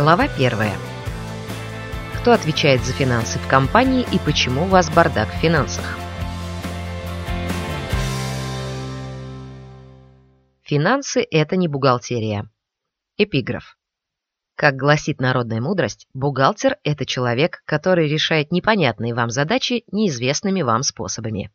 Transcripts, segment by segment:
Глава первая. Кто отвечает за финансы в компании и почему у вас бардак в финансах? Финансы – это не бухгалтерия. Эпиграф. Как гласит народная мудрость, бухгалтер – это человек, который решает непонятные вам задачи неизвестными вам способами.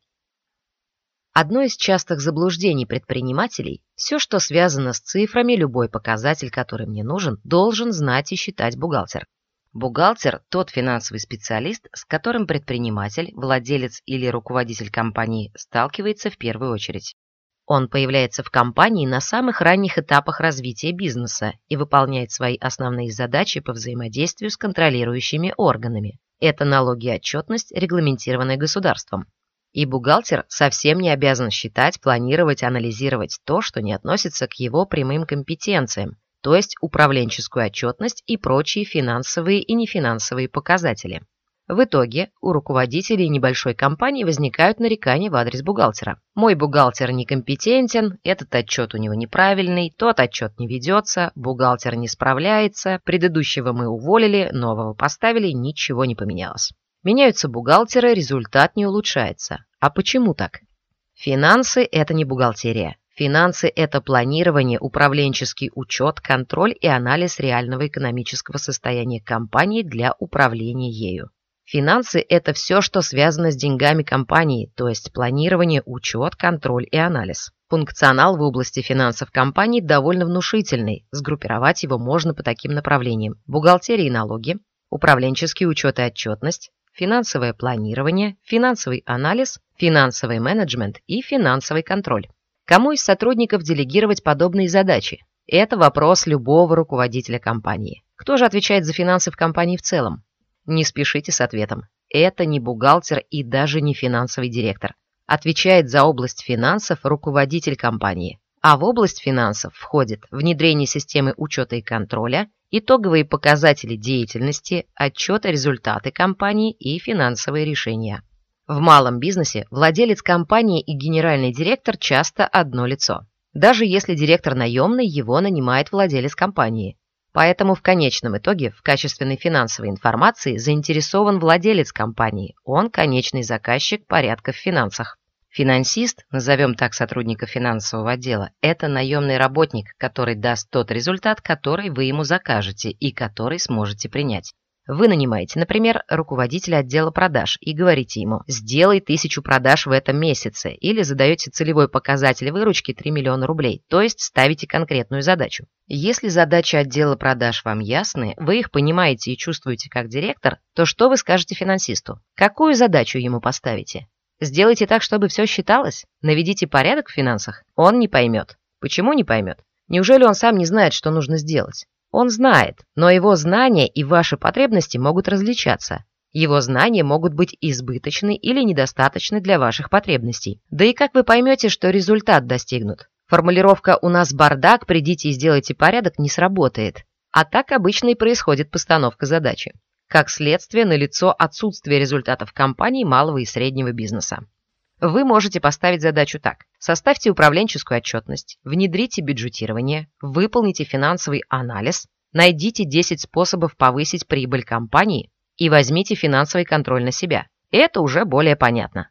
Одно из частых заблуждений предпринимателей – все, что связано с цифрами, любой показатель, который мне нужен, должен знать и считать бухгалтер. Бухгалтер – тот финансовый специалист, с которым предприниматель, владелец или руководитель компании сталкивается в первую очередь. Он появляется в компании на самых ранних этапах развития бизнеса и выполняет свои основные задачи по взаимодействию с контролирующими органами. Это налоги и отчетность, регламентированные государством. И бухгалтер совсем не обязан считать, планировать, анализировать то, что не относится к его прямым компетенциям, то есть управленческую отчетность и прочие финансовые и нефинансовые показатели. В итоге у руководителей небольшой компании возникают нарекания в адрес бухгалтера. Мой бухгалтер некомпетентен, этот отчет у него неправильный, тот отчет не ведется, бухгалтер не справляется, предыдущего мы уволили, нового поставили, ничего не поменялось. Меняются бухгалтеры, результат не улучшается. А почему так? Финансы – это не бухгалтерия. Финансы – это планирование, управленческий учет, контроль и анализ реального экономического состояния компании для управления ею. Финансы – это все, что связано с деньгами компании, то есть планирование, учет, контроль и анализ. Функционал в области финансов компании довольно внушительный, сгруппировать его можно по таким направлениям. Бухгалтерия и налоги, управленческий учет и отчетность, финансовое планирование, финансовый анализ, финансовый менеджмент и финансовый контроль. Кому из сотрудников делегировать подобные задачи? Это вопрос любого руководителя компании. Кто же отвечает за финансы в компании в целом? Не спешите с ответом. Это не бухгалтер и даже не финансовый директор. Отвечает за область финансов руководитель компании. А в область финансов входит внедрение системы учета и контроля, итоговые показатели деятельности, отчеты результаты компании и финансовые решения. В малом бизнесе владелец компании и генеральный директор часто одно лицо. Даже если директор наемный, его нанимает владелец компании. Поэтому в конечном итоге в качественной финансовой информации заинтересован владелец компании, он конечный заказчик порядка в финансах. Финансист, назовем так сотрудника финансового отдела, это наемный работник, который даст тот результат, который вы ему закажете и который сможете принять. Вы нанимаете, например, руководителя отдела продаж и говорите ему «сделай тысячу продаж в этом месяце» или задаете целевой показатель выручки 3 миллиона рублей, то есть ставите конкретную задачу. Если задачи отдела продаж вам ясны, вы их понимаете и чувствуете как директор, то что вы скажете финансисту? Какую задачу ему поставите? Сделайте так, чтобы все считалось? Наведите порядок в финансах? Он не поймет. Почему не поймет? Неужели он сам не знает, что нужно сделать? Он знает, но его знания и ваши потребности могут различаться. Его знания могут быть избыточны или недостаточны для ваших потребностей. Да и как вы поймете, что результат достигнут? Формулировка «у нас бардак, придите и сделайте порядок» не сработает. А так обычно и происходит постановка задачи. Как следствие, налицо отсутствие результатов компаний малого и среднего бизнеса. Вы можете поставить задачу так. Составьте управленческую отчетность, внедрите бюджетирование, выполните финансовый анализ, найдите 10 способов повысить прибыль компании и возьмите финансовый контроль на себя. Это уже более понятно.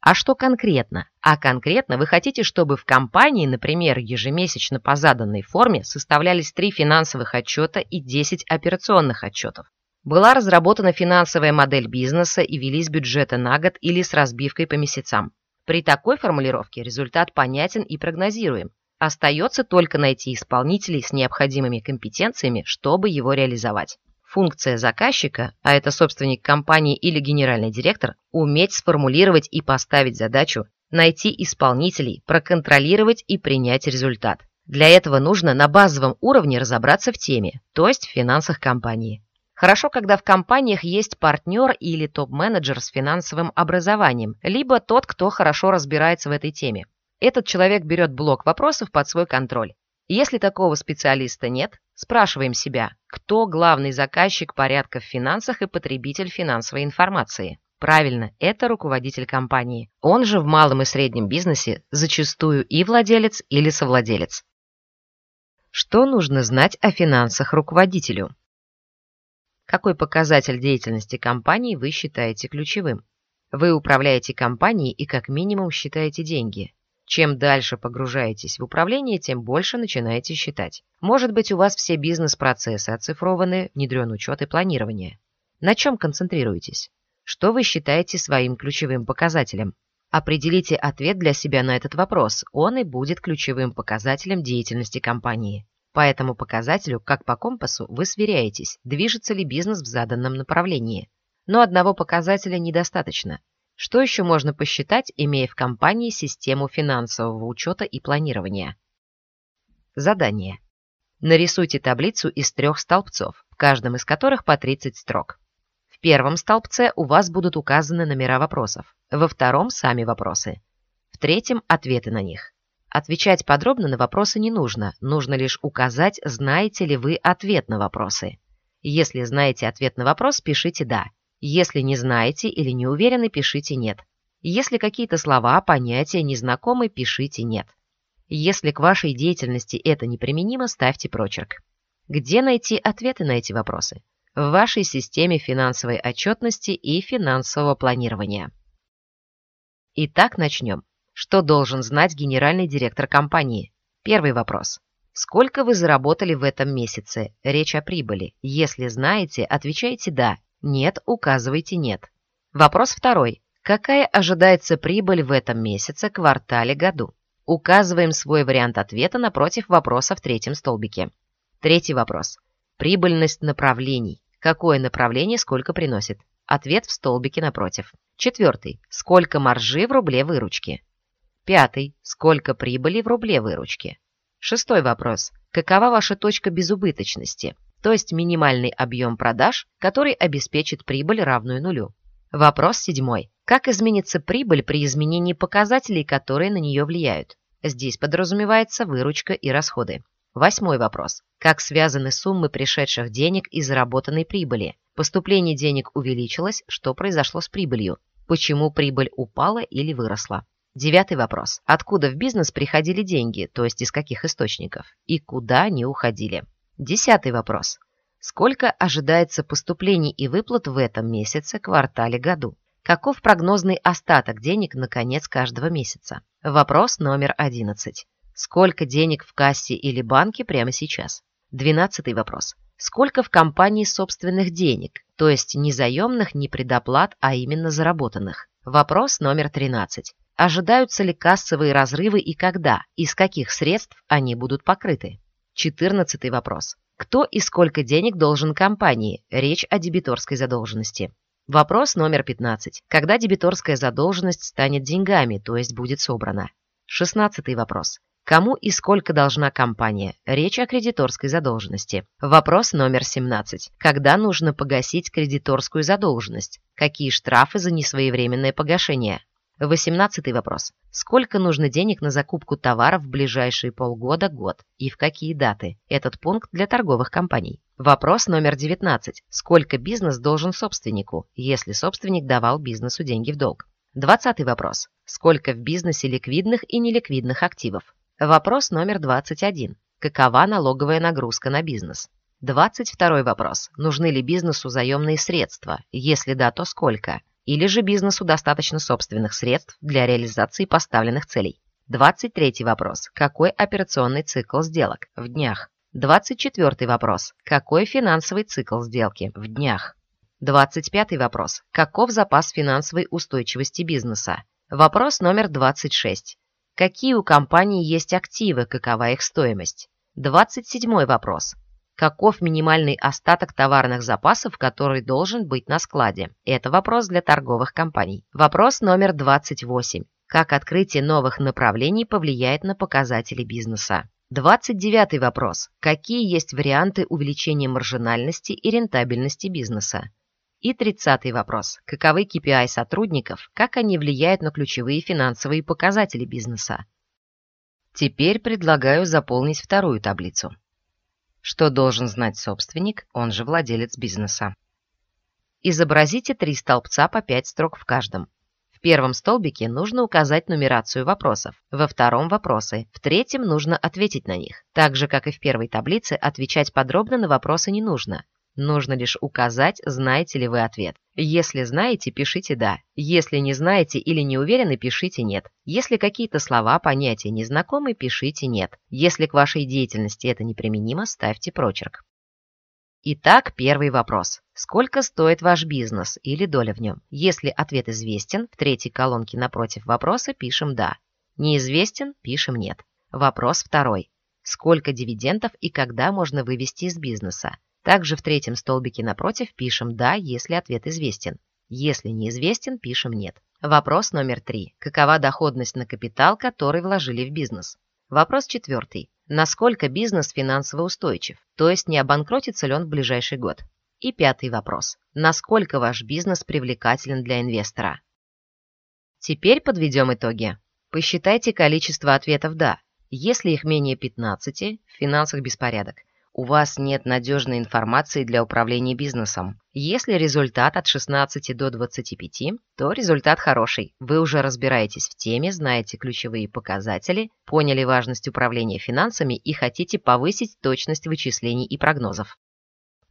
А что конкретно? А конкретно вы хотите, чтобы в компании, например, ежемесячно по заданной форме составлялись 3 финансовых отчета и 10 операционных отчетов. Была разработана финансовая модель бизнеса и велись бюджеты на год или с разбивкой по месяцам. При такой формулировке результат понятен и прогнозируем. Остается только найти исполнителей с необходимыми компетенциями, чтобы его реализовать. Функция заказчика, а это собственник компании или генеральный директор, уметь сформулировать и поставить задачу, найти исполнителей, проконтролировать и принять результат. Для этого нужно на базовом уровне разобраться в теме, то есть в финансах компании. Хорошо, когда в компаниях есть партнер или топ-менеджер с финансовым образованием, либо тот, кто хорошо разбирается в этой теме. Этот человек берет блок вопросов под свой контроль. Если такого специалиста нет, спрашиваем себя, кто главный заказчик порядка в финансах и потребитель финансовой информации. Правильно, это руководитель компании. Он же в малом и среднем бизнесе зачастую и владелец или совладелец. Что нужно знать о финансах руководителю? Какой показатель деятельности компании вы считаете ключевым? Вы управляете компанией и как минимум считаете деньги. Чем дальше погружаетесь в управление, тем больше начинаете считать. Может быть, у вас все бизнес-процессы оцифрованы, внедрен учет и планирование. На чем концентрируетесь? Что вы считаете своим ключевым показателем? Определите ответ для себя на этот вопрос, он и будет ключевым показателем деятельности компании. По этому показателю, как по компасу, вы сверяетесь, движется ли бизнес в заданном направлении. Но одного показателя недостаточно. Что еще можно посчитать, имея в компании систему финансового учета и планирования? Задание. Нарисуйте таблицу из трех столбцов, в каждом из которых по 30 строк. В первом столбце у вас будут указаны номера вопросов, во втором – сами вопросы, в третьем – ответы на них. Отвечать подробно на вопросы не нужно, нужно лишь указать, знаете ли вы ответ на вопросы. Если знаете ответ на вопрос, пишите «да». Если не знаете или не уверены, пишите «нет». Если какие-то слова, понятия незнакомы, пишите «нет». Если к вашей деятельности это неприменимо, ставьте прочерк. Где найти ответы на эти вопросы? В вашей системе финансовой отчетности и финансового планирования. Итак, начнем. Что должен знать генеральный директор компании? Первый вопрос. Сколько вы заработали в этом месяце? Речь о прибыли. Если знаете, отвечайте «да». Нет, указывайте «нет». Вопрос второй. Какая ожидается прибыль в этом месяце, квартале, году? Указываем свой вариант ответа напротив вопроса в третьем столбике. Третий вопрос. Прибыльность направлений. Какое направление сколько приносит? Ответ в столбике напротив. Четвертый. Сколько маржи в рубле выручки? Пятый. Сколько прибыли в рубле выручки? Шестой вопрос. Какова ваша точка безубыточности, то есть минимальный объем продаж, который обеспечит прибыль равную нулю? Вопрос седьмой. Как изменится прибыль при изменении показателей, которые на нее влияют? Здесь подразумевается выручка и расходы. Восьмой вопрос. Как связаны суммы пришедших денег и заработанной прибыли? Поступление денег увеличилось, что произошло с прибылью? Почему прибыль упала или выросла? Девятый вопрос. Откуда в бизнес приходили деньги, то есть из каких источников? И куда они уходили? Десятый вопрос. Сколько ожидается поступлений и выплат в этом месяце, квартале, году? Каков прогнозный остаток денег на конец каждого месяца? Вопрос номер одиннадцать. Сколько денег в кассе или банке прямо сейчас? Двенадцатый вопрос. Сколько в компании собственных денег, то есть не заемных, не предоплат, а именно заработанных? Вопрос номер тринадцать. Ожидаются ли кассовые разрывы и когда, из каких средств они будут покрыты? Четырнадцатый вопрос. Кто и сколько денег должен компании? Речь о дебиторской задолженности. Вопрос номер 15. Когда дебиторская задолженность станет деньгами, то есть будет собрана? Шестнадцатый вопрос. Кому и сколько должна компания? Речь о кредиторской задолженности. Вопрос номер 17. Когда нужно погасить кредиторскую задолженность? Какие штрафы за несвоевременное погашение? Восемнадцатый вопрос. Сколько нужно денег на закупку товаров в ближайшие полгода-год и в какие даты? Этот пункт для торговых компаний. Вопрос номер 19. Сколько бизнес должен собственнику, если собственник давал бизнесу деньги в долг? Двадцатый вопрос. Сколько в бизнесе ликвидных и неликвидных активов? Вопрос номер 21. Какова налоговая нагрузка на бизнес? 22 вопрос. Нужны ли бизнесу заемные средства? Если да, то сколько? Или же бизнесу достаточно собственных средств для реализации поставленных целей? 23 вопрос. Какой операционный цикл сделок? В днях. 24 вопрос. Какой финансовый цикл сделки? В днях. 25 вопрос. Каков запас финансовой устойчивости бизнеса? Вопрос номер 26. Какие у компании есть активы, какова их стоимость? 27 вопрос. Каков минимальный остаток товарных запасов, который должен быть на складе? Это вопрос для торговых компаний. Вопрос номер 28. Как открытие новых направлений повлияет на показатели бизнеса? 29 вопрос. Какие есть варианты увеличения маржинальности и рентабельности бизнеса? И 30 вопрос. Каковы KPI сотрудников, как они влияют на ключевые финансовые показатели бизнеса? Теперь предлагаю заполнить вторую таблицу что должен знать собственник, он же владелец бизнеса. Изобразите три столбца по пять строк в каждом. В первом столбике нужно указать нумерацию вопросов, во втором – вопросы, в третьем нужно ответить на них. Так же, как и в первой таблице, отвечать подробно на вопросы не нужно. Нужно лишь указать, знаете ли вы ответ. Если знаете, пишите «да». Если не знаете или не уверены, пишите «нет». Если какие-то слова, понятия незнакомы, пишите «нет». Если к вашей деятельности это неприменимо, ставьте прочерк. Итак, первый вопрос. Сколько стоит ваш бизнес или доля в нем? Если ответ известен, в третьей колонке напротив вопроса пишем «да». Неизвестен – пишем «нет». Вопрос второй. Сколько дивидендов и когда можно вывести из бизнеса? Также в третьем столбике напротив пишем «да», если ответ известен. Если неизвестен, пишем «нет». Вопрос номер три. Какова доходность на капитал, который вложили в бизнес? Вопрос четвертый. Насколько бизнес финансово устойчив, то есть не обанкротится ли он в ближайший год? И пятый вопрос. Насколько ваш бизнес привлекателен для инвестора? Теперь подведем итоги. Посчитайте количество ответов «да». Если их менее 15, в финансах беспорядок – у вас нет надежной информации для управления бизнесом. Если результат от 16 до 25, то результат хороший. Вы уже разбираетесь в теме, знаете ключевые показатели, поняли важность управления финансами и хотите повысить точность вычислений и прогнозов.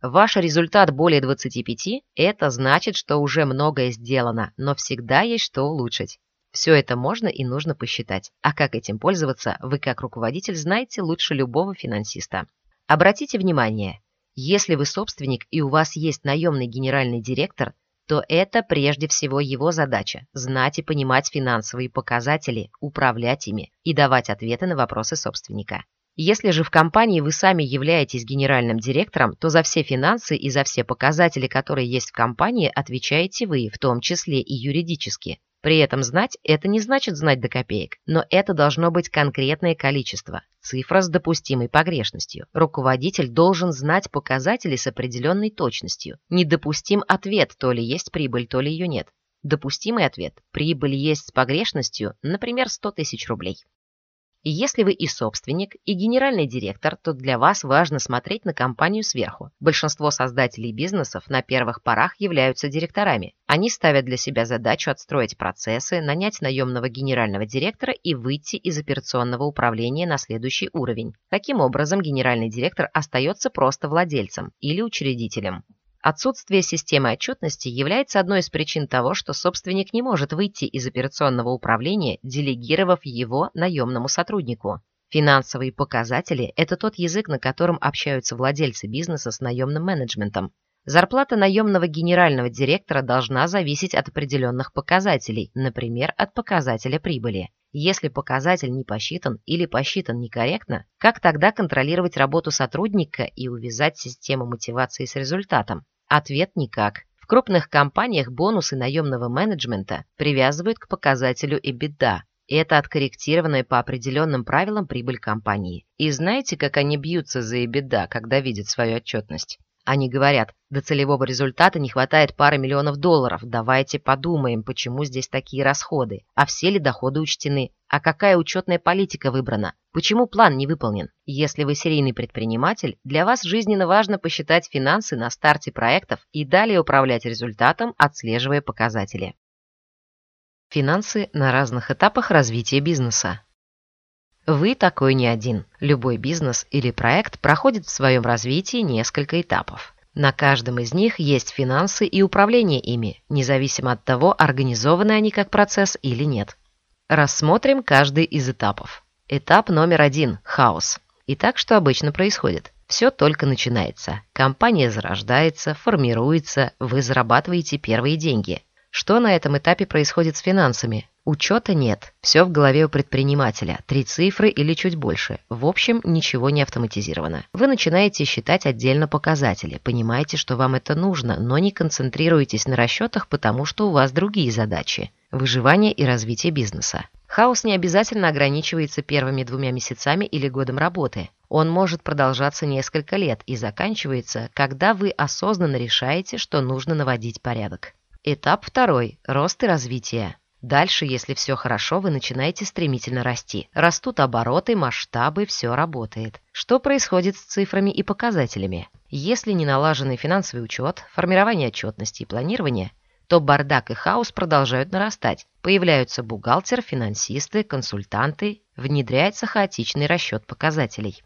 Ваш результат более 25 – это значит, что уже многое сделано, но всегда есть что улучшить. Все это можно и нужно посчитать. А как этим пользоваться, вы как руководитель знаете лучше любого финансиста. Обратите внимание, если вы собственник и у вас есть наемный генеральный директор, то это прежде всего его задача – знать и понимать финансовые показатели, управлять ими и давать ответы на вопросы собственника. Если же в компании вы сами являетесь генеральным директором, то за все финансы и за все показатели, которые есть в компании, отвечаете вы, в том числе и юридически. При этом знать – это не значит знать до копеек, но это должно быть конкретное количество, цифра с допустимой погрешностью. Руководитель должен знать показатели с определенной точностью. Недопустим ответ, то ли есть прибыль, то ли ее нет. Допустимый ответ – прибыль есть с погрешностью, например, 100 тысяч рублей. И если вы и собственник, и генеральный директор, то для вас важно смотреть на компанию сверху. Большинство создателей бизнесов на первых порах являются директорами. Они ставят для себя задачу отстроить процессы, нанять наемного генерального директора и выйти из операционного управления на следующий уровень. Таким образом, генеральный директор остается просто владельцем или учредителем. Отсутствие системы отчетности является одной из причин того, что собственник не может выйти из операционного управления, делегировав его наемному сотруднику. Финансовые показатели – это тот язык, на котором общаются владельцы бизнеса с наемным менеджментом. Зарплата наемного генерального директора должна зависеть от определенных показателей, например, от показателя прибыли. Если показатель не посчитан или посчитан некорректно, как тогда контролировать работу сотрудника и увязать систему мотивации с результатом? Ответ никак. В крупных компаниях бонусы наемного менеджмента привязывают к показателю EBITDA. Это откорректированная по определенным правилам прибыль компании. И знаете, как они бьются за EBITDA, когда видят свою отчетность? Они говорят, до целевого результата не хватает пары миллионов долларов, давайте подумаем, почему здесь такие расходы, а все ли доходы учтены, а какая учетная политика выбрана, почему план не выполнен. Если вы серийный предприниматель, для вас жизненно важно посчитать финансы на старте проектов и далее управлять результатом, отслеживая показатели. Финансы на разных этапах развития бизнеса. Вы такой не один. Любой бизнес или проект проходит в своем развитии несколько этапов. На каждом из них есть финансы и управление ими, независимо от того, организованы они как процесс или нет. Рассмотрим каждый из этапов. Этап номер один – хаос. Итак, что обычно происходит? Все только начинается. Компания зарождается, формируется, вы зарабатываете первые деньги. Что на этом этапе происходит с финансами? Учета нет, все в голове у предпринимателя, три цифры или чуть больше. В общем, ничего не автоматизировано. Вы начинаете считать отдельно показатели, понимаете, что вам это нужно, но не концентрируетесь на расчетах, потому что у вас другие задачи – выживание и развитие бизнеса. Хаос не обязательно ограничивается первыми двумя месяцами или годом работы. Он может продолжаться несколько лет и заканчивается, когда вы осознанно решаете, что нужно наводить порядок. Этап второй – рост и развитие. Дальше, если все хорошо, вы начинаете стремительно расти. Растут обороты, масштабы, все работает. Что происходит с цифрами и показателями? Если не налаженный финансовый учет, формирование отчетности и планирование, то бардак и хаос продолжают нарастать. Появляются бухгалтер, финансисты, консультанты, внедряется хаотичный расчет показателей.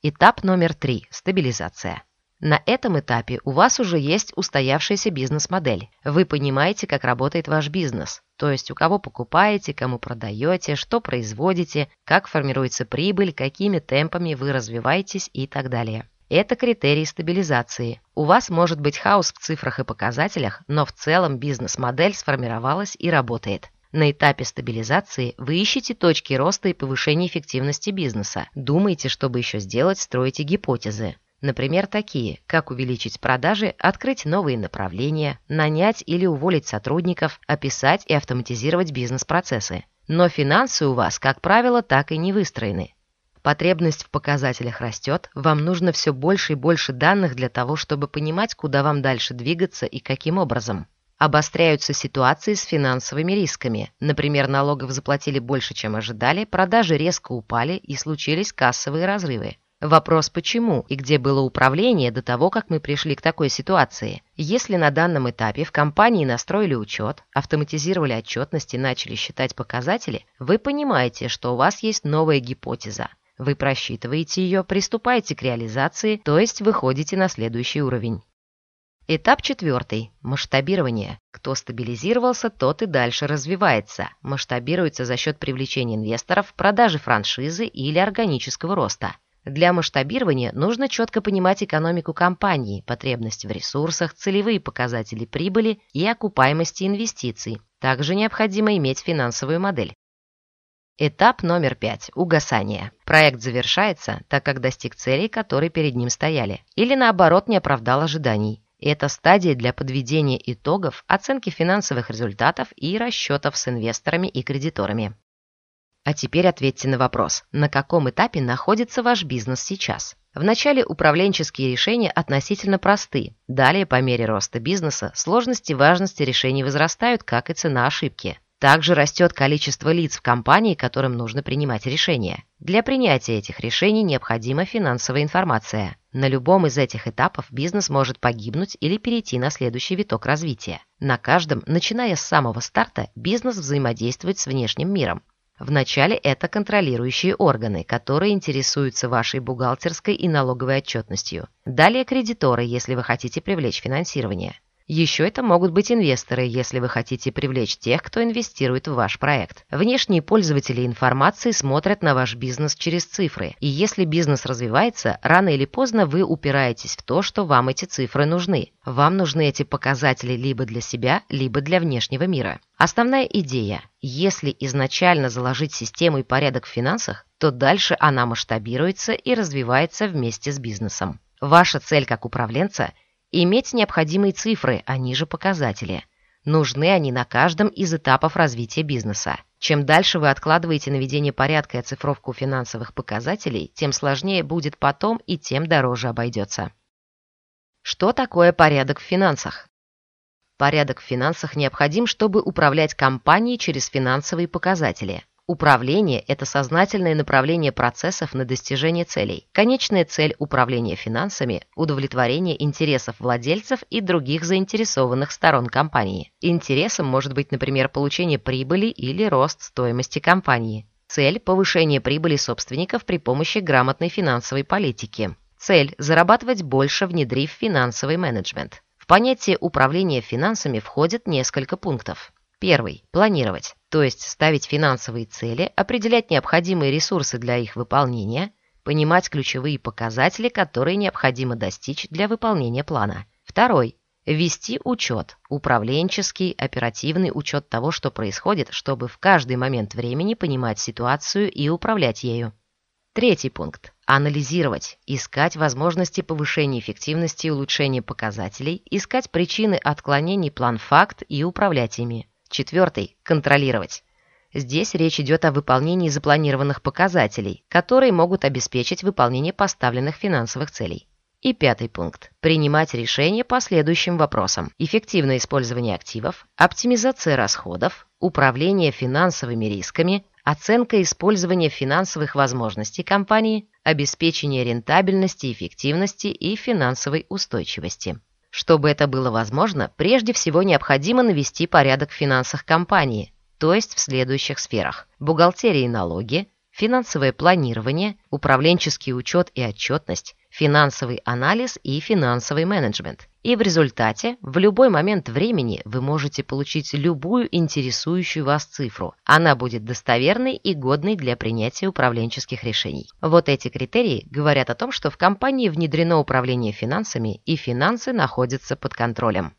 Этап номер три – стабилизация. На этом этапе у вас уже есть устоявшаяся бизнес-модель. Вы понимаете, как работает ваш бизнес, то есть у кого покупаете, кому продаете, что производите, как формируется прибыль, какими темпами вы развиваетесь и так далее. Это критерии стабилизации. У вас может быть хаос в цифрах и показателях, но в целом бизнес-модель сформировалась и работает. На этапе стабилизации вы ищете точки роста и повышения эффективности бизнеса. Думаете, чтобы еще сделать, строите гипотезы. Например, такие, как увеличить продажи, открыть новые направления, нанять или уволить сотрудников, описать и автоматизировать бизнес-процессы. Но финансы у вас, как правило, так и не выстроены. Потребность в показателях растет, вам нужно все больше и больше данных для того, чтобы понимать, куда вам дальше двигаться и каким образом. Обостряются ситуации с финансовыми рисками. Например, налогов заплатили больше, чем ожидали, продажи резко упали и случились кассовые разрывы. Вопрос почему и где было управление до того, как мы пришли к такой ситуации. Если на данном этапе в компании настроили учет, автоматизировали отчетность и начали считать показатели, вы понимаете, что у вас есть новая гипотеза. Вы просчитываете ее, приступаете к реализации, то есть выходите на следующий уровень. Этап четвертый. Масштабирование. Кто стабилизировался, тот и дальше развивается. Масштабируется за счет привлечения инвесторов, продажи франшизы или органического роста. Для масштабирования нужно четко понимать экономику компании, потребность в ресурсах, целевые показатели прибыли и окупаемости инвестиций. Также необходимо иметь финансовую модель. Этап номер пять. Угасание. Проект завершается, так как достиг целей, которые перед ним стояли, или наоборот не оправдал ожиданий. Это стадия для подведения итогов, оценки финансовых результатов и расчетов с инвесторами и кредиторами. А теперь ответьте на вопрос, на каком этапе находится ваш бизнес сейчас? Вначале управленческие решения относительно просты. Далее, по мере роста бизнеса, сложности и важности решений возрастают, как и цена ошибки. Также растет количество лиц в компании, которым нужно принимать решения. Для принятия этих решений необходима финансовая информация. На любом из этих этапов бизнес может погибнуть или перейти на следующий виток развития. На каждом, начиная с самого старта, бизнес взаимодействует с внешним миром. Вначале это контролирующие органы, которые интересуются вашей бухгалтерской и налоговой отчетностью. Далее кредиторы, если вы хотите привлечь финансирование. Еще это могут быть инвесторы, если вы хотите привлечь тех, кто инвестирует в ваш проект. Внешние пользователи информации смотрят на ваш бизнес через цифры, и если бизнес развивается, рано или поздно вы упираетесь в то, что вам эти цифры нужны. Вам нужны эти показатели либо для себя, либо для внешнего мира. Основная идея – если изначально заложить систему и порядок в финансах, то дальше она масштабируется и развивается вместе с бизнесом. Ваша цель как управленца – Иметь необходимые цифры, а ниже показатели. Нужны они на каждом из этапов развития бизнеса. Чем дальше вы откладываете наведение порядка и оцифровку финансовых показателей, тем сложнее будет потом и тем дороже обойдется. Что такое порядок в финансах? Порядок в финансах необходим, чтобы управлять компанией через финансовые показатели. Управление – это сознательное направление процессов на достижение целей. Конечная цель управления финансами – удовлетворение интересов владельцев и других заинтересованных сторон компании. Интересом может быть, например, получение прибыли или рост стоимости компании. Цель – повышение прибыли собственников при помощи грамотной финансовой политики. Цель – зарабатывать больше, внедрив финансовый менеджмент. В понятие управления финансами входит несколько пунктов. Первый – планировать то есть ставить финансовые цели, определять необходимые ресурсы для их выполнения, понимать ключевые показатели, которые необходимо достичь для выполнения плана. Второй. Вести учет, управленческий, оперативный учет того, что происходит, чтобы в каждый момент времени понимать ситуацию и управлять ею. Третий пункт. Анализировать, искать возможности повышения эффективности и улучшения показателей, искать причины отклонений план-факт и управлять ими. Четвертый – контролировать. Здесь речь идет о выполнении запланированных показателей, которые могут обеспечить выполнение поставленных финансовых целей. И пятый пункт – принимать решения по следующим вопросам. Эффективное использование активов, оптимизация расходов, управление финансовыми рисками, оценка использования финансовых возможностей компании, обеспечение рентабельности, эффективности и финансовой устойчивости. Чтобы это было возможно, прежде всего необходимо навести порядок в финансах компании, то есть в следующих сферах – бухгалтерии и налоги, финансовое планирование, управленческий учет и отчетность, финансовый анализ и финансовый менеджмент. И в результате в любой момент времени вы можете получить любую интересующую вас цифру. Она будет достоверной и годной для принятия управленческих решений. Вот эти критерии говорят о том, что в компании внедрено управление финансами и финансы находятся под контролем.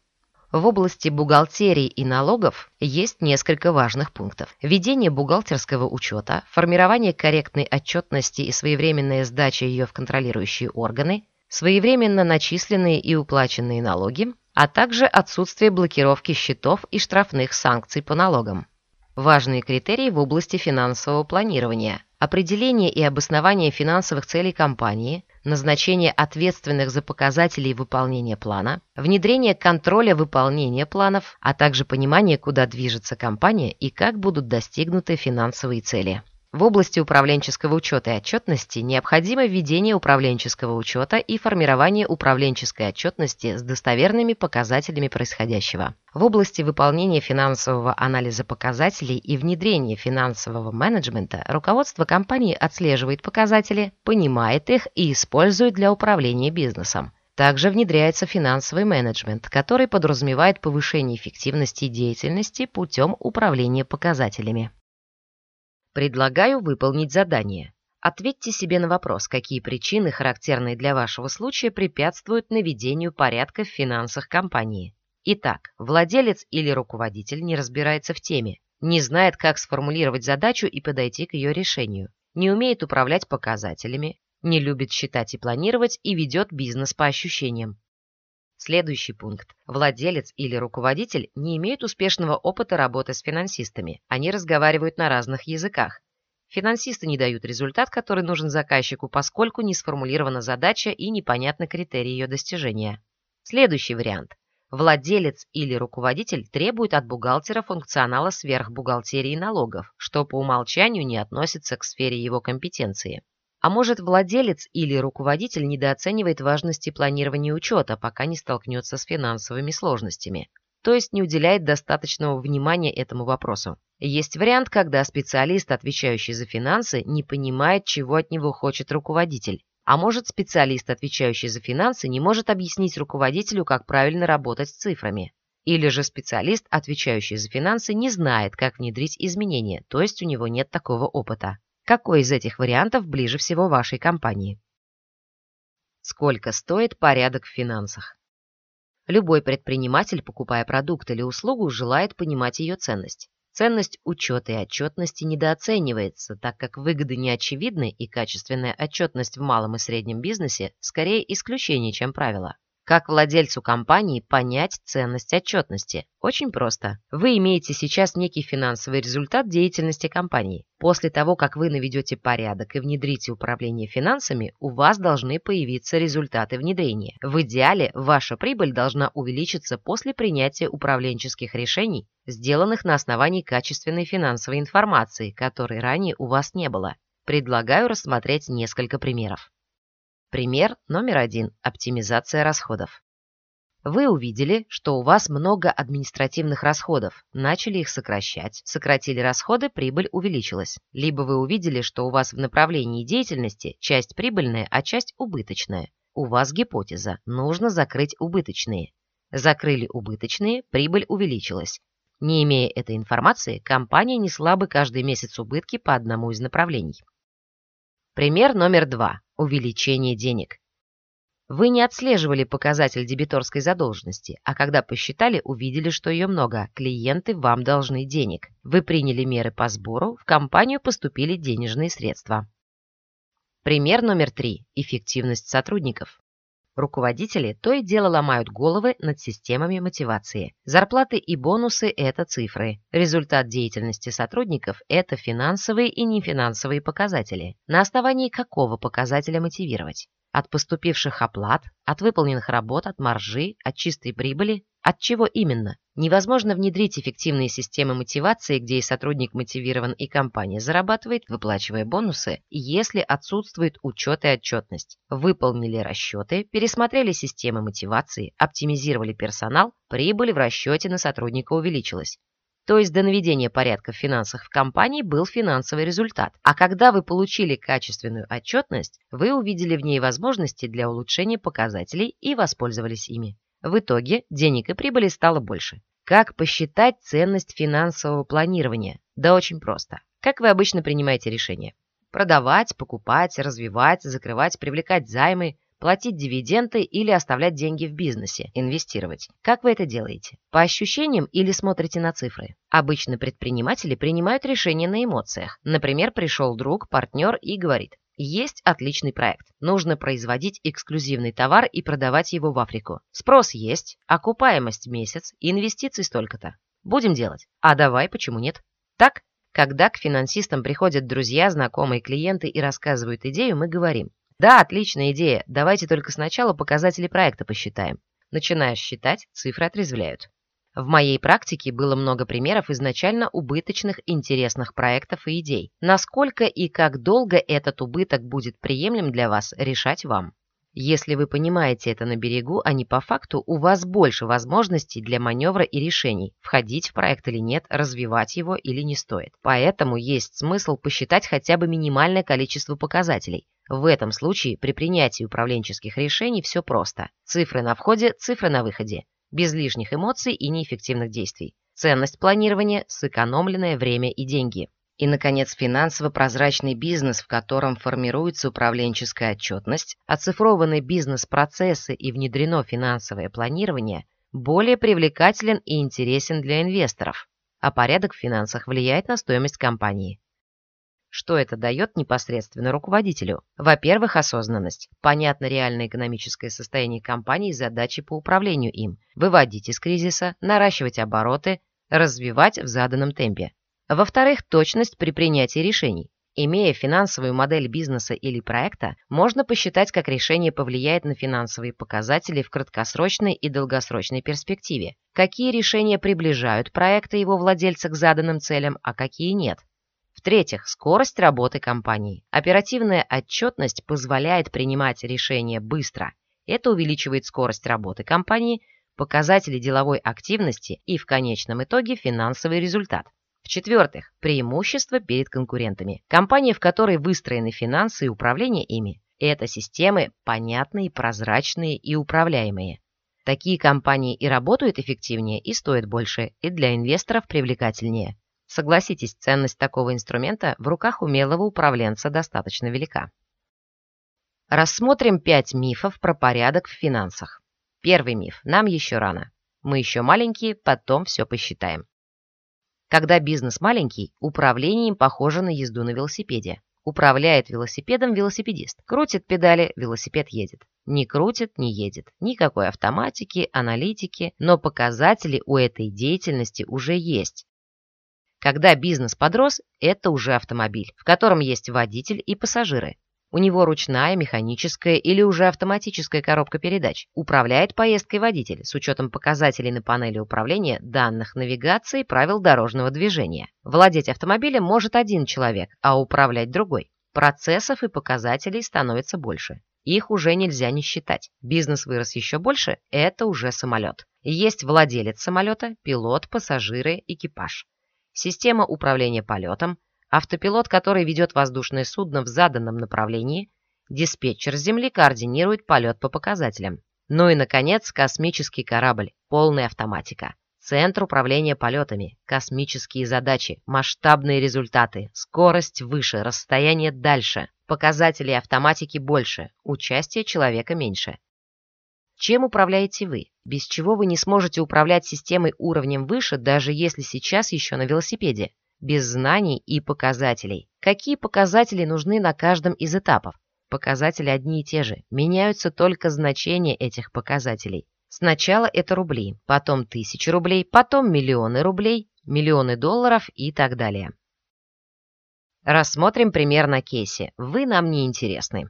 В области бухгалтерии и налогов есть несколько важных пунктов. Ведение бухгалтерского учета, формирование корректной отчетности и своевременная сдача ее в контролирующие органы, своевременно начисленные и уплаченные налоги, а также отсутствие блокировки счетов и штрафных санкций по налогам. Важные критерии в области финансового планирования, определение и обоснование финансовых целей компании, назначение ответственных за показатели выполнения плана, внедрение контроля выполнения планов, а также понимание, куда движется компания и как будут достигнуты финансовые цели. В области управленческого учета и отчетности необходимо введение управленческого учета и формирование управленческой отчетности с достоверными показателями происходящего. В области выполнения финансового анализа показателей и внедрения финансового менеджмента руководство компании отслеживает показатели, понимает их и использует для управления бизнесом. Также внедряется финансовый менеджмент, который подразумевает повышение эффективности деятельности путем управления показателями. Предлагаю выполнить задание. Ответьте себе на вопрос, какие причины, характерные для вашего случая, препятствуют наведению порядка в финансах компании. Итак, владелец или руководитель не разбирается в теме, не знает, как сформулировать задачу и подойти к ее решению, не умеет управлять показателями, не любит считать и планировать и ведет бизнес по ощущениям. Следующий пункт. Владелец или руководитель не имеют успешного опыта работы с финансистами. Они разговаривают на разных языках. Финансисты не дают результат, который нужен заказчику, поскольку не сформулирована задача и непонятны критерии ее достижения. Следующий вариант. Владелец или руководитель требует от бухгалтера функционала сверхбухгалтерии налогов, что по умолчанию не относится к сфере его компетенции. А может, владелец или руководитель недооценивает важности планирования учета, пока не столкнется с финансовыми сложностями. То есть не уделяет достаточного внимания этому вопросу. Есть вариант, когда специалист, отвечающий за финансы, не понимает, чего от него хочет руководитель. А может, специалист, отвечающий за финансы, не может объяснить руководителю, как правильно работать с цифрами. Или же специалист, отвечающий за финансы, не знает, как внедрить изменения, то есть у него нет такого опыта. Какой из этих вариантов ближе всего вашей компании? Сколько стоит порядок в финансах? Любой предприниматель, покупая продукт или услугу, желает понимать ее ценность. Ценность учета и отчетности недооценивается, так как выгоды не очевидны и качественная отчетность в малом и среднем бизнесе скорее исключение, чем правило. Как владельцу компании понять ценность отчетности? Очень просто. Вы имеете сейчас некий финансовый результат деятельности компании. После того, как вы наведете порядок и внедрите управление финансами, у вас должны появиться результаты внедрения. В идеале ваша прибыль должна увеличиться после принятия управленческих решений, сделанных на основании качественной финансовой информации, которой ранее у вас не было. Предлагаю рассмотреть несколько примеров. Пример номер один – оптимизация расходов. Вы увидели, что у вас много административных расходов, начали их сокращать, сократили расходы, прибыль увеличилась. Либо вы увидели, что у вас в направлении деятельности часть прибыльная, а часть убыточная. У вас гипотеза, нужно закрыть убыточные. Закрыли убыточные, прибыль увеличилась. Не имея этой информации, компания несла бы каждый месяц убытки по одному из направлений. Пример номер два. Увеличение денег. Вы не отслеживали показатель дебиторской задолженности, а когда посчитали, увидели, что ее много. Клиенты вам должны денег. Вы приняли меры по сбору, в компанию поступили денежные средства. Пример номер три. Эффективность сотрудников. Руководители то и дело ломают головы над системами мотивации. Зарплаты и бонусы – это цифры. Результат деятельности сотрудников – это финансовые и нефинансовые показатели. На основании какого показателя мотивировать? От поступивших оплат, от выполненных работ, от маржи, от чистой прибыли, от чего именно? Невозможно внедрить эффективные системы мотивации, где и сотрудник мотивирован, и компания зарабатывает, выплачивая бонусы, если отсутствует учет и отчетность. Выполнили расчеты, пересмотрели системы мотивации, оптимизировали персонал, прибыль в расчете на сотрудника увеличилась. то есть до наведения порядка в финансах в компании, был финансовый результат. А когда вы получили качественную отчетность, вы увидели в ней возможности для улучшения показателей и воспользовались ими. В итоге денег и прибыли стало больше. Как посчитать ценность финансового планирования? Да очень просто. Как вы обычно принимаете решения? Продавать, покупать, развивать, закрывать, привлекать займы – платить дивиденды или оставлять деньги в бизнесе, инвестировать. Как вы это делаете? По ощущениям или смотрите на цифры? Обычно предприниматели принимают решения на эмоциях. Например, пришел друг, партнер и говорит, есть отличный проект. Нужно производить эксклюзивный товар и продавать его в Африку. Спрос есть, окупаемость месяц, инвестиций столько-то. Будем делать. А давай, почему нет? Так, когда к финансистам приходят друзья, знакомые, клиенты и рассказывают идею, мы говорим, да, отличная идея. Давайте только сначала показатели проекта посчитаем. Начинаешь считать, цифры отрезвляют. В моей практике было много примеров изначально убыточных интересных проектов и идей. Насколько и как долго этот убыток будет приемлем для вас, решать вам. Если вы понимаете это на берегу, а не по факту, у вас больше возможностей для маневра и решений, входить в проект или нет, развивать его или не стоит. Поэтому есть смысл посчитать хотя бы минимальное количество показателей. В этом случае при принятии управленческих решений все просто. Цифры на входе, цифры на выходе. Без лишних эмоций и неэффективных действий. Ценность планирования, сэкономленное время и деньги. И, наконец, финансово-прозрачный бизнес, в котором формируется управленческая отчетность, оцифрованы бизнес-процессы и внедрено финансовое планирование, более привлекателен и интересен для инвесторов, а порядок в финансах влияет на стоимость компании. Что это дает непосредственно руководителю? Во-первых, осознанность. Понятно реальное экономическое состояние компании и задачи по управлению им. Выводить из кризиса, наращивать обороты, развивать в заданном темпе. Во-вторых, точность при принятии решений. Имея финансовую модель бизнеса или проекта, можно посчитать, как решение повлияет на финансовые показатели в краткосрочной и долгосрочной перспективе. Какие решения приближают проект и его владельца к заданным целям, а какие нет. В-третьих, скорость работы компании. Оперативная отчетность позволяет принимать решения быстро. Это увеличивает скорость работы компании, показатели деловой активности и, в конечном итоге, финансовый результат. В-четвертых, преимущество перед конкурентами. Компания, в которой выстроены финансы и управление ими, это системы понятные, прозрачные и управляемые. Такие компании и работают эффективнее, и стоят больше, и для инвесторов привлекательнее. Согласитесь, ценность такого инструмента в руках умелого управленца достаточно велика. Рассмотрим пять мифов про порядок в финансах. Первый миф. Нам еще рано. Мы еще маленькие, потом все посчитаем. Когда бизнес маленький, управление им похоже на езду на велосипеде. Управляет велосипедом велосипедист. Крутит педали, велосипед едет. Не крутит, не едет. Никакой автоматики, аналитики, но показатели у этой деятельности уже есть. Когда бизнес подрос, это уже автомобиль, в котором есть водитель и пассажиры. У него ручная, механическая или уже автоматическая коробка передач. Управляет поездкой водитель с учетом показателей на панели управления, данных навигации, правил дорожного движения. Владеть автомобилем может один человек, а управлять другой. Процессов и показателей становится больше. Их уже нельзя не считать. Бизнес вырос еще больше – это уже самолет. Есть владелец самолета, пилот, пассажиры, экипаж. Система управления полетом – автопилот, который ведет воздушное судно в заданном направлении, диспетчер Земли координирует полет по показателям. Ну и, наконец, космический корабль, полная автоматика. Центр управления полетами, космические задачи, масштабные результаты, скорость выше, расстояние дальше, показатели автоматики больше, участие человека меньше. Чем управляете вы? Без чего вы не сможете управлять системой уровнем выше, даже если сейчас еще на велосипеде? без знаний и показателей. Какие показатели нужны на каждом из этапов? Показатели одни и те же, меняются только значения этих показателей. Сначала это рубли, потом тысячи рублей, потом миллионы рублей, миллионы долларов и так далее. Рассмотрим пример на кейсе. Вы нам не интересны.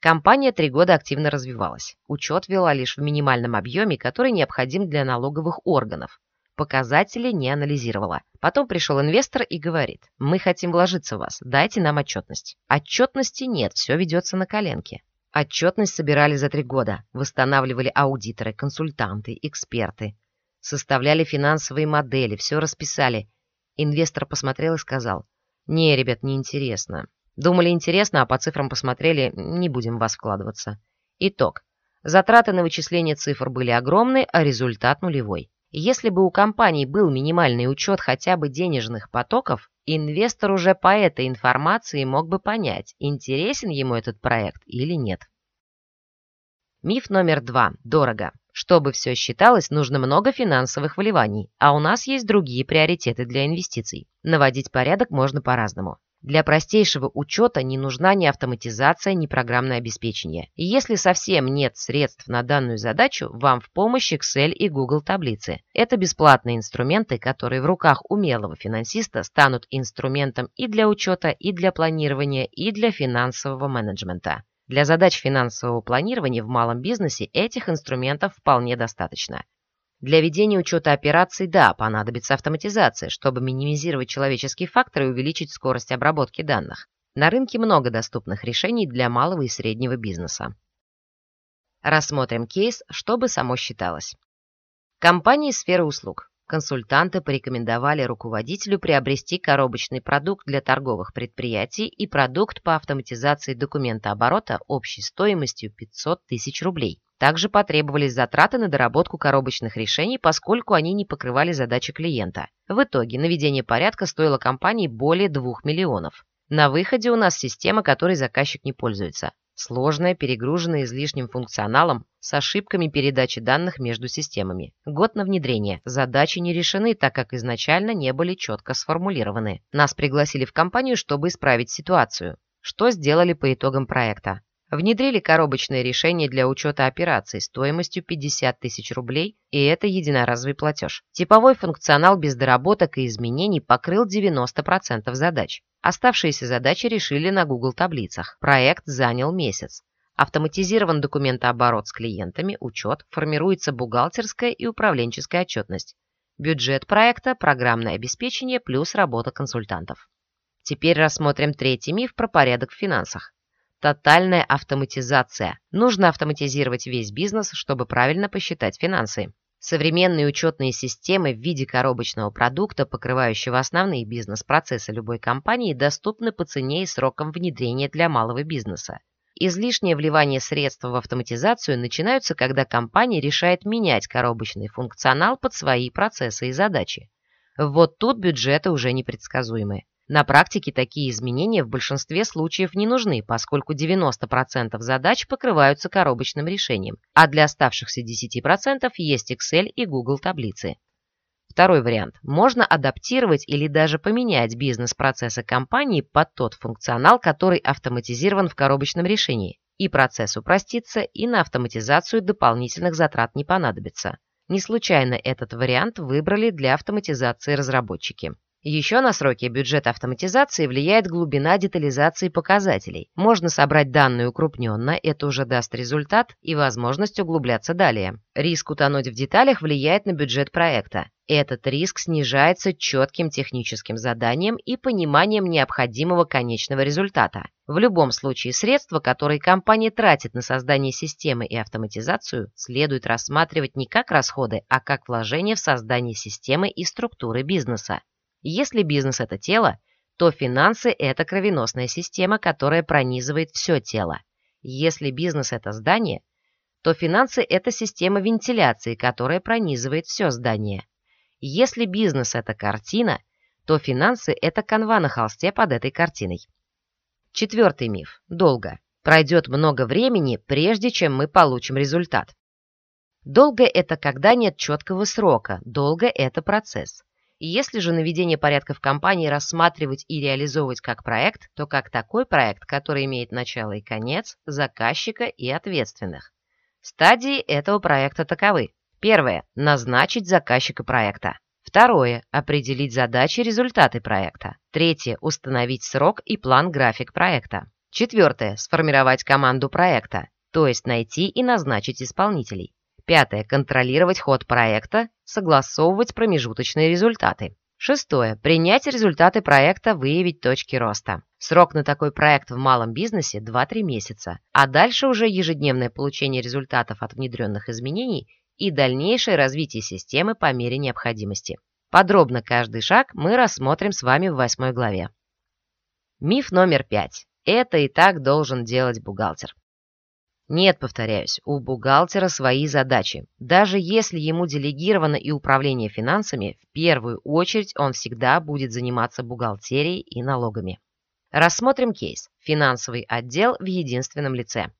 Компания три года активно развивалась. Учет вела лишь в минимальном объеме, который необходим для налоговых органов показатели не анализировала. Потом пришел инвестор и говорит, мы хотим вложиться в вас, дайте нам отчетность. Отчетности нет, все ведется на коленке. Отчетность собирали за три года, восстанавливали аудиторы, консультанты, эксперты. Составляли финансовые модели, все расписали. Инвестор посмотрел и сказал, «Не, ребят, неинтересно. Думали интересно, а по цифрам посмотрели, не будем вас вкладываться». Итог. Затраты на вычисление цифр были огромны, а результат нулевой. Если бы у компании был минимальный учет хотя бы денежных потоков, инвестор уже по этой информации мог бы понять, интересен ему этот проект или нет. Миф номер два. Дорого. Чтобы все считалось, нужно много финансовых вливаний, а у нас есть другие приоритеты для инвестиций. Наводить порядок можно по-разному. Для простейшего учета не нужна ни автоматизация, ни программное обеспечение. Если совсем нет средств на данную задачу, вам в помощь Excel и Google таблицы. Это бесплатные инструменты, которые в руках умелого финансиста станут инструментом и для учета, и для планирования, и для финансового менеджмента. Для задач финансового планирования в малом бизнесе этих инструментов вполне достаточно. Для ведения учета операций, да, понадобится автоматизация, чтобы минимизировать человеческие факторы и увеличить скорость обработки данных. На рынке много доступных решений для малого и среднего бизнеса. Рассмотрим кейс, чтобы само считалось. Компании сферы услуг. Консультанты порекомендовали руководителю приобрести коробочный продукт для торговых предприятий и продукт по автоматизации документа оборота общей стоимостью 500 тысяч рублей. Также потребовались затраты на доработку коробочных решений, поскольку они не покрывали задачи клиента. В итоге наведение порядка стоило компании более 2 миллионов. На выходе у нас система, которой заказчик не пользуется. Сложная, перегруженная излишним функционалом, с ошибками передачи данных между системами. Год на внедрение. Задачи не решены, так как изначально не были четко сформулированы. Нас пригласили в компанию, чтобы исправить ситуацию. Что сделали по итогам проекта? Внедрили коробочное решение для учета операций стоимостью 50 тысяч рублей, и это единоразовый платеж. Типовой функционал без доработок и изменений покрыл 90% задач. Оставшиеся задачи решили на Google таблицах. Проект занял месяц. Автоматизирован документооборот с клиентами, учет, формируется бухгалтерская и управленческая отчетность. Бюджет проекта, программное обеспечение плюс работа консультантов. Теперь рассмотрим третий миф про порядок в финансах. Тотальная автоматизация. Нужно автоматизировать весь бизнес, чтобы правильно посчитать финансы. Современные учетные системы в виде коробочного продукта, покрывающего основные бизнес-процессы любой компании, доступны по цене и срокам внедрения для малого бизнеса. Излишнее вливание средств в автоматизацию начинаются, когда компания решает менять коробочный функционал под свои процессы и задачи. Вот тут бюджеты уже непредсказуемы. На практике такие изменения в большинстве случаев не нужны, поскольку 90% задач покрываются коробочным решением, а для оставшихся 10% есть Excel и Google таблицы. Второй вариант. Можно адаптировать или даже поменять бизнес-процессы компании под тот функционал, который автоматизирован в коробочном решении. И процесс упростится, и на автоматизацию дополнительных затрат не понадобится. Не случайно этот вариант выбрали для автоматизации разработчики. Еще на сроки бюджета автоматизации влияет глубина детализации показателей. Можно собрать данные укрупненно, это уже даст результат и возможность углубляться далее. Риск утонуть в деталях влияет на бюджет проекта. Этот риск снижается четким техническим заданием и пониманием необходимого конечного результата. В любом случае средства, которые компания тратит на создание системы и автоматизацию, следует рассматривать не как расходы, а как вложение в создание системы и структуры бизнеса. Если бизнес – это тело, то финансы – это кровеносная система, которая пронизывает все тело. Если бизнес – это здание, то финансы – это система вентиляции, которая пронизывает все здание. Если бизнес – это картина, то финансы – это канва на холсте под этой картиной. Четвертый миф. Долго. Пройдет много времени, прежде чем мы получим результат. Долго – это когда нет четкого срока, долго – это процесс. Если же наведение порядка в компании рассматривать и реализовывать как проект, то как такой проект, который имеет начало и конец, заказчика и ответственных. Стадии этого проекта таковы. Первое – назначить заказчика проекта. Второе – определить задачи и результаты проекта. Третье – установить срок и план-график проекта. Четвертое – сформировать команду проекта, то есть найти и назначить исполнителей. Пятое – контролировать ход проекта, согласовывать промежуточные результаты. Шестое. Принять результаты проекта, выявить точки роста. Срок на такой проект в малом бизнесе 2-3 месяца, а дальше уже ежедневное получение результатов от внедренных изменений и дальнейшее развитие системы по мере необходимости. Подробно каждый шаг мы рассмотрим с вами в восьмой главе. Миф номер пять. Это и так должен делать бухгалтер. Нет, повторяюсь, у бухгалтера свои задачи. Даже если ему делегировано и управление финансами, в первую очередь он всегда будет заниматься бухгалтерией и налогами. Рассмотрим кейс. Финансовый отдел в единственном лице.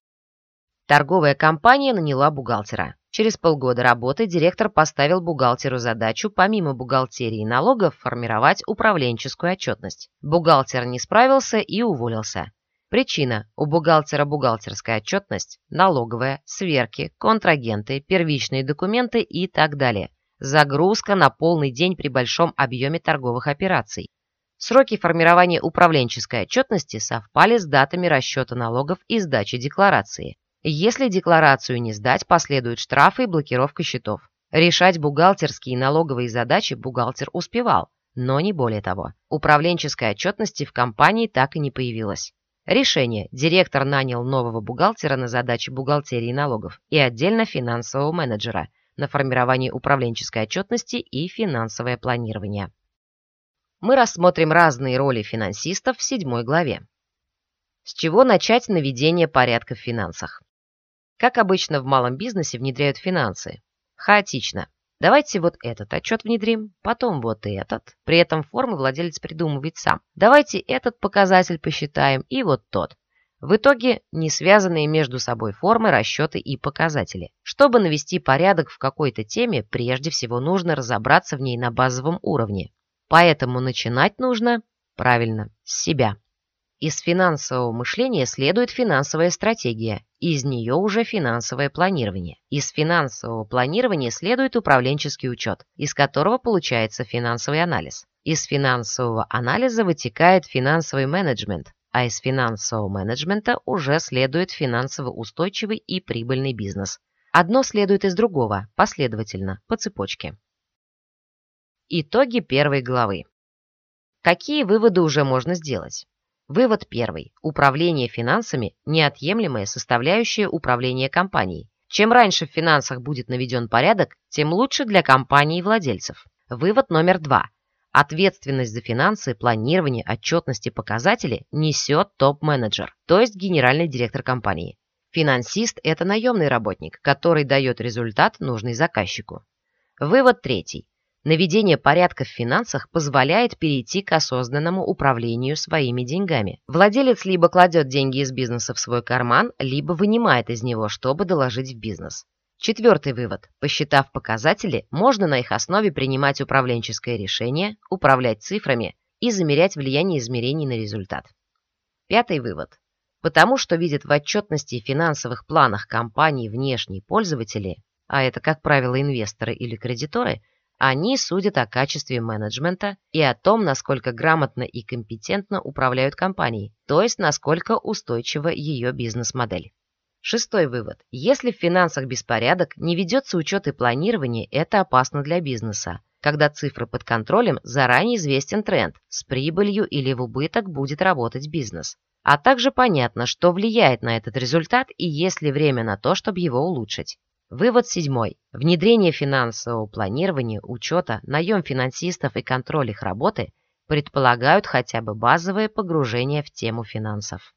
Торговая компания наняла бухгалтера. Через полгода работы директор поставил бухгалтеру задачу, помимо бухгалтерии и налогов, формировать управленческую отчетность. Бухгалтер не справился и уволился. Причина. У бухгалтера бухгалтерская отчетность, налоговая, сверки, контрагенты, первичные документы и так далее. Загрузка на полный день при большом объеме торговых операций. Сроки формирования управленческой отчетности совпали с датами расчета налогов и сдачи декларации. Если декларацию не сдать, последуют штрафы и блокировка счетов. Решать бухгалтерские и налоговые задачи бухгалтер успевал, но не более того. Управленческой отчетности в компании так и не появилось. Решение. Директор нанял нового бухгалтера на задачи бухгалтерии налогов и отдельно финансового менеджера на формирование управленческой отчетности и финансовое планирование. Мы рассмотрим разные роли финансистов в седьмой главе. С чего начать наведение порядка в финансах? Как обычно в малом бизнесе внедряют финансы? Хаотично. Давайте вот этот отчет внедрим, потом вот этот. При этом формы владелец придумывает сам. Давайте этот показатель посчитаем и вот тот. В итоге не связанные между собой формы, расчеты и показатели. Чтобы навести порядок в какой-то теме, прежде всего нужно разобраться в ней на базовом уровне. Поэтому начинать нужно, правильно, с себя. Из финансового мышления следует финансовая стратегия, из нее уже финансовое планирование. Из финансового планирования следует управленческий учет, из которого получается финансовый анализ. Из финансового анализа вытекает финансовый менеджмент, а из финансового менеджмента уже следует финансово устойчивый и прибыльный бизнес. Одно следует из другого, последовательно, по цепочке. Итоги первой главы. Какие выводы уже можно сделать? Вывод первый. Управление финансами – неотъемлемая составляющая управления компанией. Чем раньше в финансах будет наведен порядок, тем лучше для компании и владельцев. Вывод номер два. Ответственность за финансы, планирование, отчетность и показатели несет топ-менеджер, то есть генеральный директор компании. Финансист – это наемный работник, который дает результат, нужный заказчику. Вывод третий. Наведение порядка в финансах позволяет перейти к осознанному управлению своими деньгами. Владелец либо кладет деньги из бизнеса в свой карман, либо вынимает из него, чтобы доложить в бизнес. Четвертый вывод. Посчитав показатели, можно на их основе принимать управленческое решение, управлять цифрами и замерять влияние измерений на результат. Пятый вывод. Потому что видят в отчетности и финансовых планах компаний внешние пользователи, а это, как правило, инвесторы или кредиторы, они судят о качестве менеджмента и о том, насколько грамотно и компетентно управляют компанией, то есть насколько устойчива ее бизнес-модель. Шестой вывод. Если в финансах беспорядок, не ведется учет и планирование, это опасно для бизнеса. Когда цифры под контролем, заранее известен тренд, с прибылью или в убыток будет работать бизнес. А также понятно, что влияет на этот результат и есть ли время на то, чтобы его улучшить. Вывод седьмой. Внедрение финансового планирования, учета, наем финансистов и контроль их работы предполагают хотя бы базовое погружение в тему финансов.